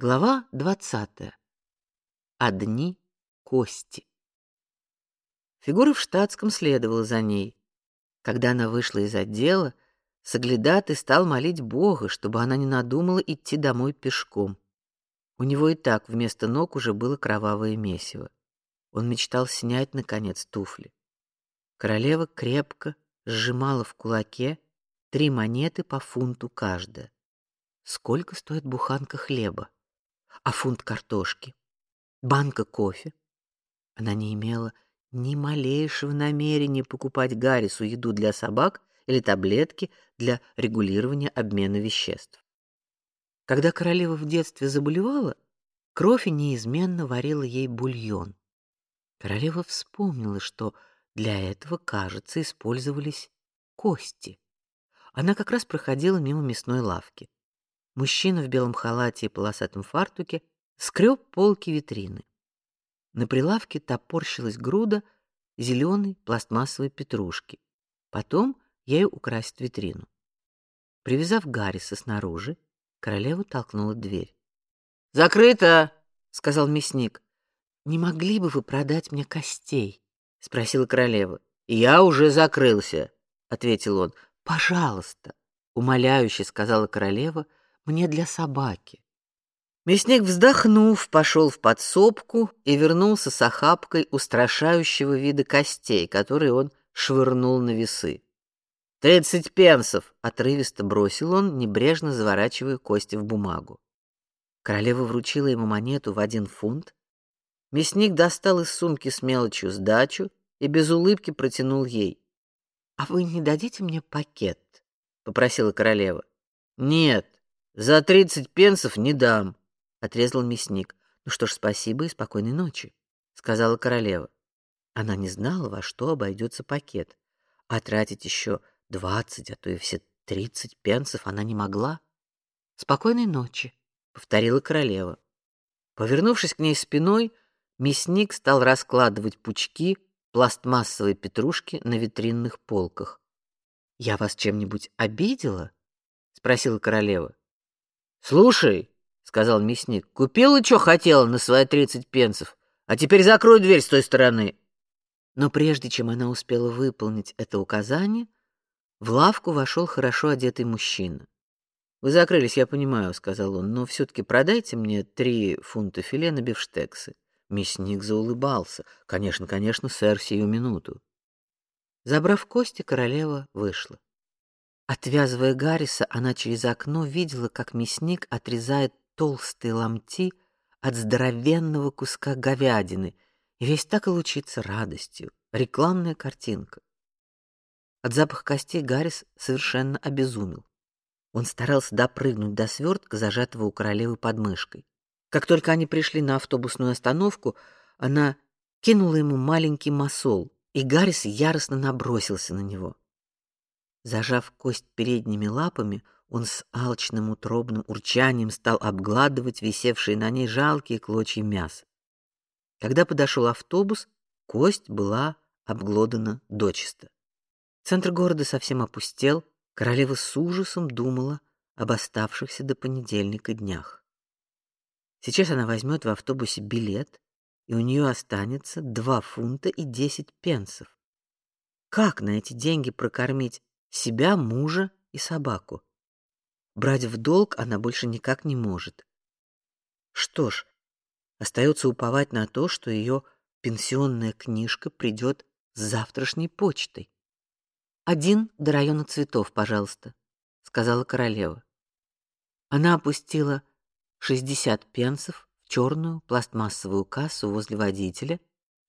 Глава двадцатая. Одни кости. Фигура в штатском следовала за ней. Когда она вышла из отдела, соглядатый стал молить Бога, чтобы она не надумала идти домой пешком. У него и так вместо ног уже было кровавое месиво. Он мечтал снять наконец туфли. Королева крепко сжимала в кулаке три монеты по фунту каждая. Сколько стоит буханка хлеба? А фунт картошки, банка кофе. Она не имела ни малейшего намерения покупать Гаррису еду для собак или таблетки для регулирования обмена веществ. Когда королева в детстве заболевала, кровь неизменно варила ей бульон. Королева вспомнила, что для этого, кажется, использовались кости. Она как раз проходила мимо мясной лавки. Мужчина в белом халате и полосатом фартуке скреб полки витрины. На прилавке топорщилась груда зеленой пластмассовой петрушки. Потом ею украсит витрину. Привязав Гарриса снаружи, королева толкнула дверь. "Закрыто", сказал мясник. "Не могли бы вы продать мне костей?" спросила королева. "Я уже закрылся", ответил он. "Пожалуйста", умоляюще сказала королева мне для собаки. Мясник, вздохнув, пошел в подсобку и вернулся с охапкой устрашающего вида костей, которые он швырнул на весы. «Тридцать пенсов!» — отрывисто бросил он, небрежно заворачивая кости в бумагу. Королева вручила ему монету в один фунт. Мясник достал из сумки с мелочью сдачу и без улыбки протянул ей. «А вы не дадите мне пакет?» — попросила королева. «Нет, за тридцать пенсов не дам, отрезал мясник. Ну что ж, спасибо и спокойной ночи, сказала королева. Она не знала, во что обойдется пакет, а тратить еще двадцать, а то и все тридцать пенсов она не могла. Спокойной ночи, повторила королева. Повернувшись к ней спиной, мясник стал раскладывать пучки пластмассовой петрушки на витринных полках. Я вас чем-нибудь обидела? спросила королева. Слушай, сказал мясник, купила что хотела на свои тридцать пенсов, а теперь закрой дверь с той стороны. Но прежде чем она успела выполнить это указание, в лавку вошел хорошо одетый мужчина. Вы закрылись, я понимаю, сказал он, но все таки продайте мне три фунта филе на бифштексы. Мясник заулыбался. Конечно, конечно, сэр, сию минуту. Забрав кости, королева вышла. Отвязывая Гарриса, она через окно видела, как мясник отрезает толстые ломти от здоровенного куска говядины, и весь так и лучится радостью. Рекламная картинка. От запаха костей Гаррис совершенно обезумел. Он старался допрыгнуть до свертка, зажатого у королевы под мышкой. Как только они пришли на автобусную остановку, она кинула ему маленький масол, и Гаррис яростно набросился на него. Зажав кость передними лапами, он с алчным утробным урчанием стал обгладывать висевшие на ней жалкие клочья мяса. Когда подошел автобус, кость была обглодана дочисто. Центр города совсем опустел, королева с ужасом думала об оставшихся до понедельника днях. Сейчас она возьмет в автобусе билет, и у нее останется два фунта и десять пенсов. Как на эти деньги прокормить себя, мужа и собаку. Брать в долг она больше никак не может. Что ж, остается уповать на то, что ее пенсионная книжка придет с завтрашней почтой. Один до района цветов, пожалуйста, сказала королева. Она опустила шестьдесят пенсов в черную пластмассовую кассу возле водителя,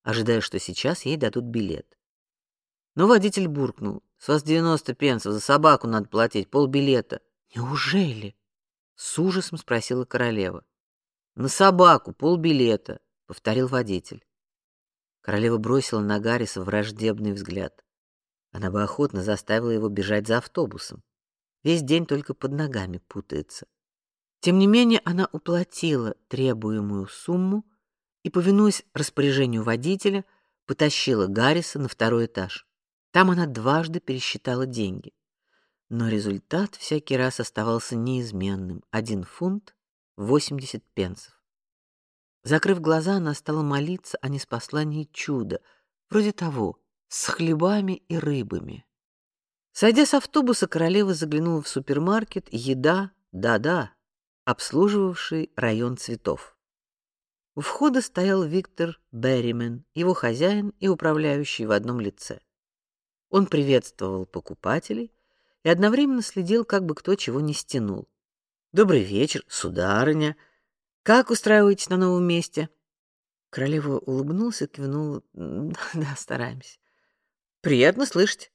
ожидая, что сейчас ей дадут билет. Но водитель буркнул: "С вас девяносто пенсов за собаку надо платить, полбилета". "Неужели?" с ужасом спросила королева. "На собаку полбилета", повторил водитель. Королева бросила на Гарриса враждебный взгляд. Она бы охотно заставила его бежать за автобусом. Весь день только под ногами путается. Тем не менее, она уплатила требуемую сумму и, повинуясь распоряжению водителя, потащила Гарриса на второй этаж. Там она дважды пересчитала деньги. Но результат всякий раз оставался неизменным: один фунт 80 пенсов. Закрыв глаза, она стала молиться о неспослании чуда, вроде того, с хлебами и рыбами. Сойдя с автобуса, королева заглянула в супермаркет «Еда, да-да», обслуживавший район цветов. У входа стоял Виктор Берримен, его хозяин и управляющий в одном лице. Он приветствовал покупателей и одновременно следил, как бы кто чего не стянул. Добрый вечер, сударыня. Как устраиваетесь на новом месте? Королева улыбнулась и кивнула. Да, стараемся. Приятно слышать.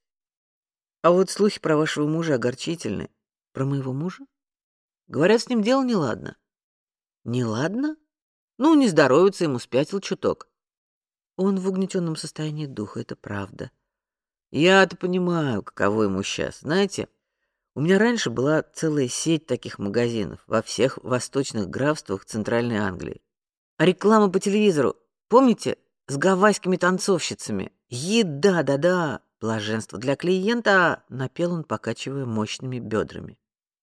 А вот слухи про вашего мужа огорчительны. Про моего мужа? Говорят, с ним дело неладно. Неладно? Ну, не здоровится ему, спятил чуток. Он в угнетенном состоянии духа, это правда. Я-то понимаю, каково ему сейчас. Знаете, у меня раньше была целая сеть таких магазинов во всех восточных графствах Центральной Англии. А реклама по телевизору, помните, с гавайскими танцовщицами? Еда, да-да, блаженство для клиента, напел он, покачивая мощными бедрами.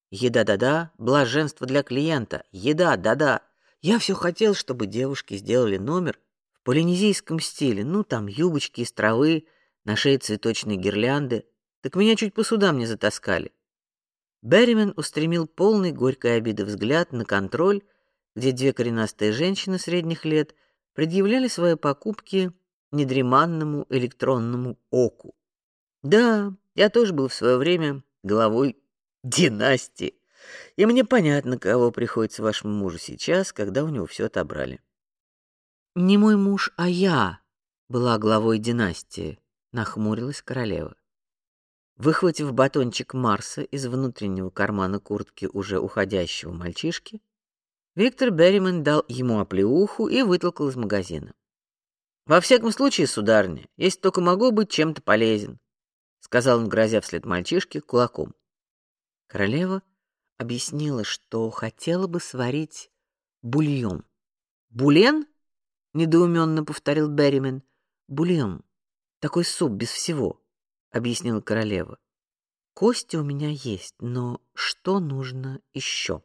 Еда, да-да, блаженство для клиента. Еда, да-да. Я все хотел, чтобы девушки сделали номер в полинезийском стиле. Ну, там юбочки из травы, на шее цветочные гирлянды. Так меня чуть по судам не затаскали. Берримен устремил полный горькой обиды взгляд на контроль, где две коренастые женщины средних лет предъявляли свои покупки недреманному электронному оку. Да, я тоже был в свое время главой династии. И мне понятно, кого приходится вашему мужу сейчас, когда у него все отобрали. Не мой муж, а я была главой династии, нахмурилась королева. Выхватив батончик Марса из внутреннего кармана куртки уже уходящего мальчишки, Виктор Берриман дал ему оплеуху и вытолкал из магазина. Во всяком случае, сударыня, если только могу быть чем-то полезен, сказал он, грозя вслед мальчишке кулаком. Королева объяснила, что хотела бы сварить бульон. Булен? недоуменно повторил Берримен. Бульон. Такой суп без всего объяснила королева. Кости у меня есть, но что нужно еще?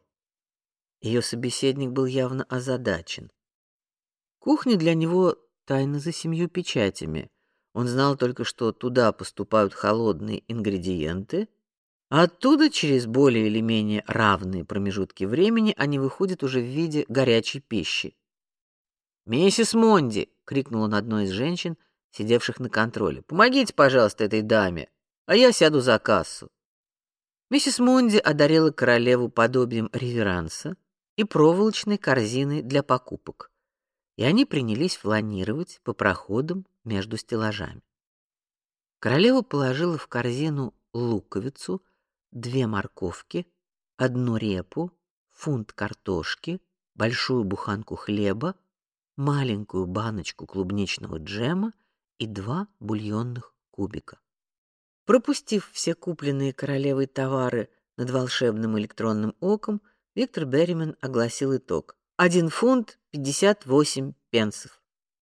Ее собеседник был явно озадачен. Кухня для него тайна за семью печатями. Он знал только, что туда поступают холодные ингредиенты, а оттуда через более или менее равные промежутки времени они выходят уже в виде горячей пищи. "Миссис Монди!" крикнул он одной из женщин, сидевших на контроле. Помогите, пожалуйста, этой даме, а я сяду за кассу. Миссис Монди одарила королеву подобием реверанса и проволочной корзиной для покупок, и они принялись фланировать по проходам между стеллажами. Королева положила в корзину луковицу, две морковки, одну репу, фунт картошки, большую буханку хлеба, маленькую баночку клубничного джема и два бульонных кубика. Пропустив все купленные королевой товары над волшебным электронным оком, Виктор Берримен огласил итог: один фунт пятьдесят восемь пенсов.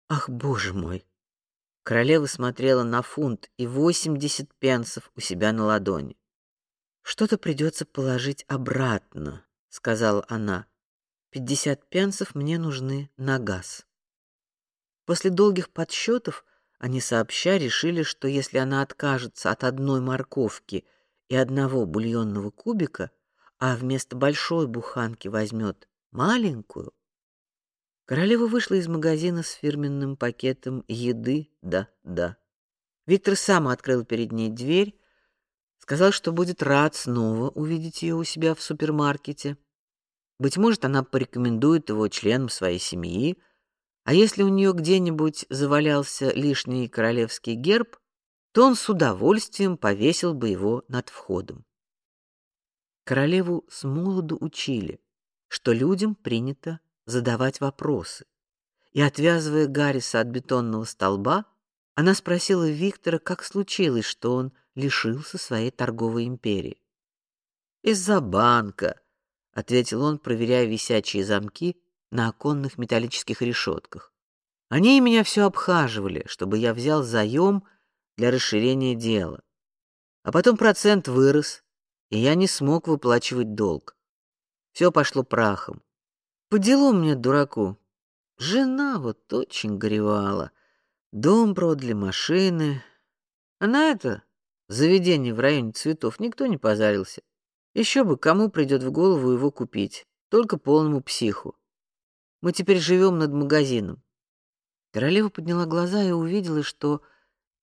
Ах, боже мой! Королева смотрела на фунт и восемьдесят пенсов у себя на ладони. Что-то придется положить обратно, сказала она. Пятьдесят пенсов мне нужны на газ. После долгих подсчетов они сообща решили, что если она откажется от одной морковки и одного бульонного кубика, а вместо большой буханки возьмет маленькую, королева вышла из магазина с фирменным пакетом еды, да-да. Виктор сам открыл перед ней дверь, сказал, что будет рад снова увидеть ее у себя в супермаркете. Быть может, она порекомендует его членам своей семьи, а если у нее где-нибудь завалялся лишний королевский герб, то он с удовольствием повесил бы его над входом. Королеву с молоду учили, что людям принято задавать вопросы. И отвязывая Гарриса от бетонного столба, она спросила Виктора, как случилось, что он лишился своей торговой империи. Из-за банка, ответил он, проверяя висячие замки на оконных металлических решетках. Они меня все обхаживали, чтобы я взял заем для расширения дела. А потом процент вырос, и я не смог выплачивать долг. Все пошло прахом. По делу мне, дураку. Жена вот очень горевала. Дом продали, машины. А на это заведение в районе цветов никто не позарился. Еще бы кому придет в голову его купить, только полному психу. Мы теперь живем над магазином. Королева подняла глаза и увидела, что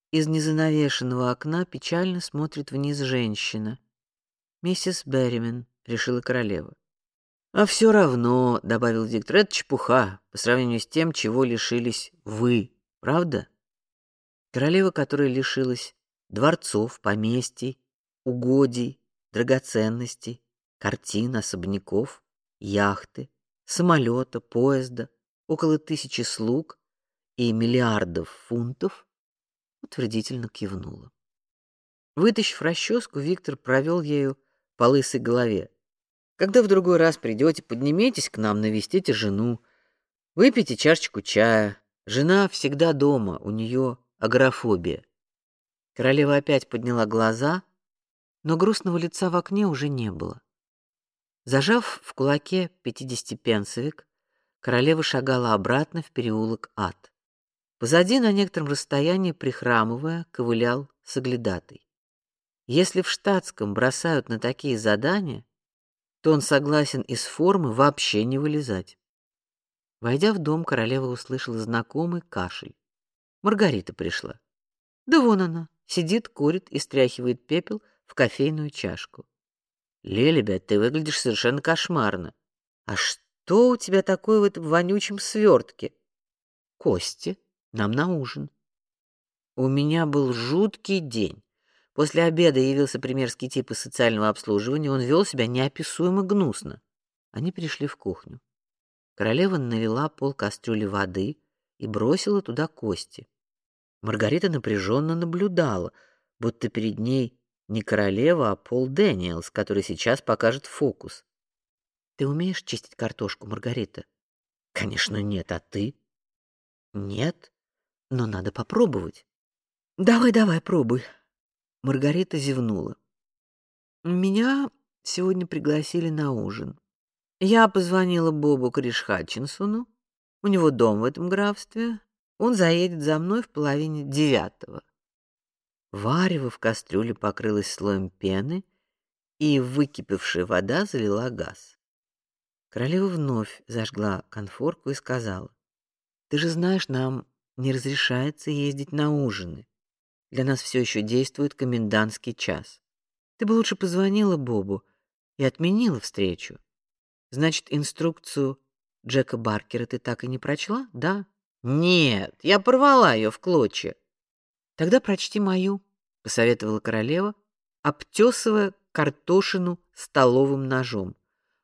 из незанавешенного окна печально смотрит вниз женщина. Миссис Берримен, решила королева. А все равно, добавил диктор, это чепуха по сравнению с тем, чего лишились вы, правда? Королева, которая лишилась дворцов, поместий, угодий, драгоценностей, картин, особняков, яхты, самолета, поезда, около тысячи слуг и миллиардов фунтов, утвердительно кивнула. Вытащив расческу, Виктор провел ею по лысой голове. Когда в другой раз придете, поднимитесь к нам, навестите жену, выпейте чашечку чая. Жена всегда дома, у нее агорафобия. Королева опять подняла глаза, но грустного лица в окне уже не было. Зажав в кулаке пятидесятипенсовик, королева шагала обратно в переулок Ад. Позади на некотором расстоянии, прихрамывая, ковылял соглядатой. Если в штатском бросают на такие задания, то он согласен из формы вообще не вылезать. Войдя в дом, королева услышала знакомый кашель. Маргарита пришла. Да вон она, сидит, курит и стряхивает пепел в кофейную чашку. Лелебя, ты выглядишь совершенно кошмарно. А что у тебя такое в этом вонючем свертке? Кости, нам на ужин. У меня был жуткий день. После обеда явился примерский тип из социального обслуживания, он вел себя неописуемо гнусно. Они перешли в кухню. Королева налила пол кастрюли воды и бросила туда кости. Маргарита напряженно наблюдала, будто перед ней не королева, а Пол Дэниелс, который сейчас покажет фокус. Ты умеешь чистить картошку, Маргарита? Конечно, нет, а ты? Нет, но надо попробовать. Давай, давай, пробуй. Маргарита зевнула. Меня сегодня пригласили на ужин. Я позвонила Бобу Криш Хатчинсону. У него дом в этом графстве. Он заедет за мной в половине девятого. Варево в кастрюле покрылось слоем пены, и выкипевшая вода залила газ. Королева вновь зажгла конфорку и сказала: "Ты же знаешь, нам не разрешается ездить на ужины. Для нас все еще действует комендантский час. Ты бы лучше позвонила Бобу и отменила встречу. Значит, инструкцию Джека Баркера ты так и не прочла, да? Нет, я порвала ее в клочья. Тогда прочти мою, посоветовала королева, обтесывая картошину столовым ножом.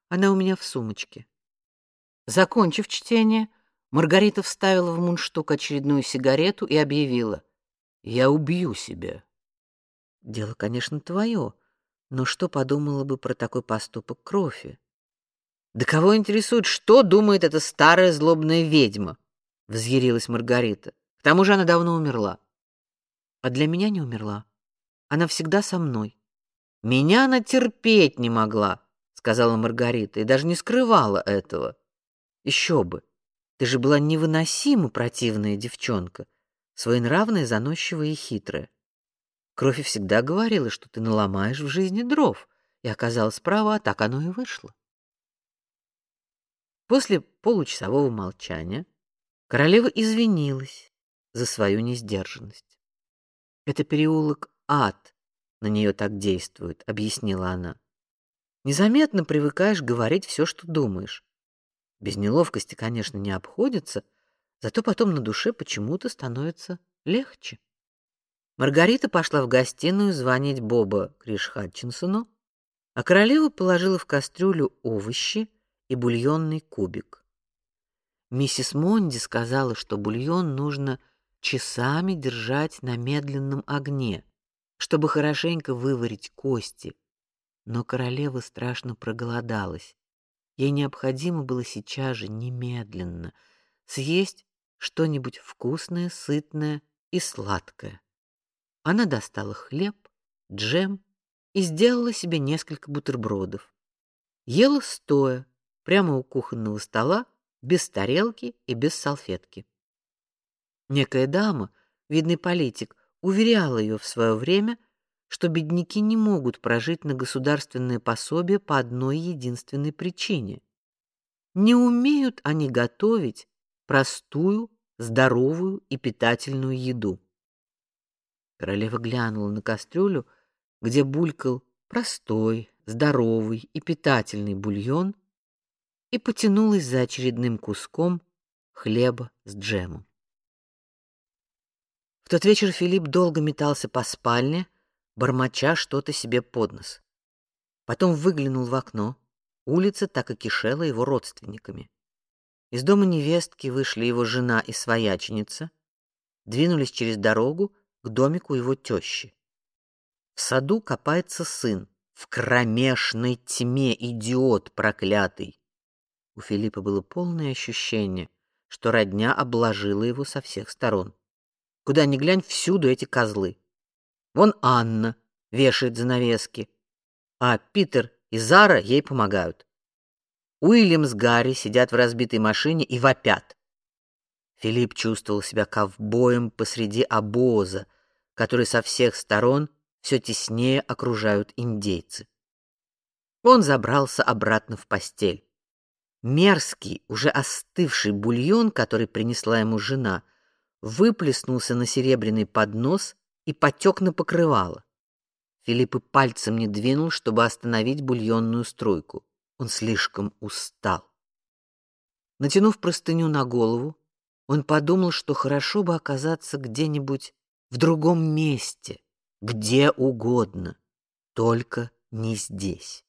Она у меня в сумочке. Закончив чтение, Маргарита вставила в мундштук очередную сигарету и объявила: я убью себя. Дело, конечно, твое, но что подумала бы про такой поступок Крофи? Да кого интересует, что думает эта старая злобная ведьма? Взъярилась Маргарита. К тому же она давно умерла. А для меня не умерла. Она всегда со мной. Меня она терпеть не могла, сказала Маргарита, и даже не скрывала этого. Еще бы. Ты же была невыносимо противная девчонка своенравная, заносчивая и хитрая. Крофи всегда говорила, что ты наломаешь в жизни дров, и оказалась права, так оно и вышло. После получасового молчания королева извинилась за свою несдержанность. Это переулок Ад на нее так действует, объяснила она. Незаметно привыкаешь говорить все, что думаешь. Без неловкости, конечно, не обходится, Зато потом на душе почему-то становится легче. Маргарита пошла в гостиную звонить Боба Криш Хатчинсону, а королева положила в кастрюлю овощи и бульонный кубик. Миссис Монди сказала, что бульон нужно часами держать на медленном огне, чтобы хорошенько выварить кости. Но королева страшно проголодалась. Ей необходимо было сейчас же немедленно съесть что-нибудь вкусное, сытное и сладкое. Она достала хлеб, джем и сделала себе несколько бутербродов. Ела стоя, прямо у кухонного стола, без тарелки и без салфетки. Некая дама, видный политик, уверяла ее в свое время, что бедняки не могут прожить на государственное пособие по одной единственной причине. Не умеют они готовить простую, здоровую и питательную еду. Королева глянула на кастрюлю, где булькал простой, здоровый и питательный бульон, и потянулась за очередным куском хлеба с джемом. В тот вечер Филипп долго метался по спальне, бормоча что-то себе под нос. Потом выглянул в окно. Улица так и кишела его родственниками. Из дома невестки вышли его жена и свояченица, двинулись через дорогу к домику его тещи. В саду копается сын, в кромешной тьме, идиот проклятый. У Филиппа было полное ощущение, что родня обложила его со всех сторон. Куда ни глянь, всюду эти козлы. Вон Анна вешает занавески, а Питер и Зара ей помогают. Уильям с Гарри сидят в разбитой машине и вопят. Филипп чувствовал себя ковбоем посреди обоза, который со всех сторон все теснее окружают индейцы. Он забрался обратно в постель. Мерзкий, уже остывший бульон, который принесла ему жена, выплеснулся на серебряный поднос и потек на покрывало. Филипп и пальцем не двинул, чтобы остановить бульонную струйку. Он слишком устал. Натянув простыню на голову, он подумал, что хорошо бы оказаться где-нибудь в другом месте, где угодно, только не здесь.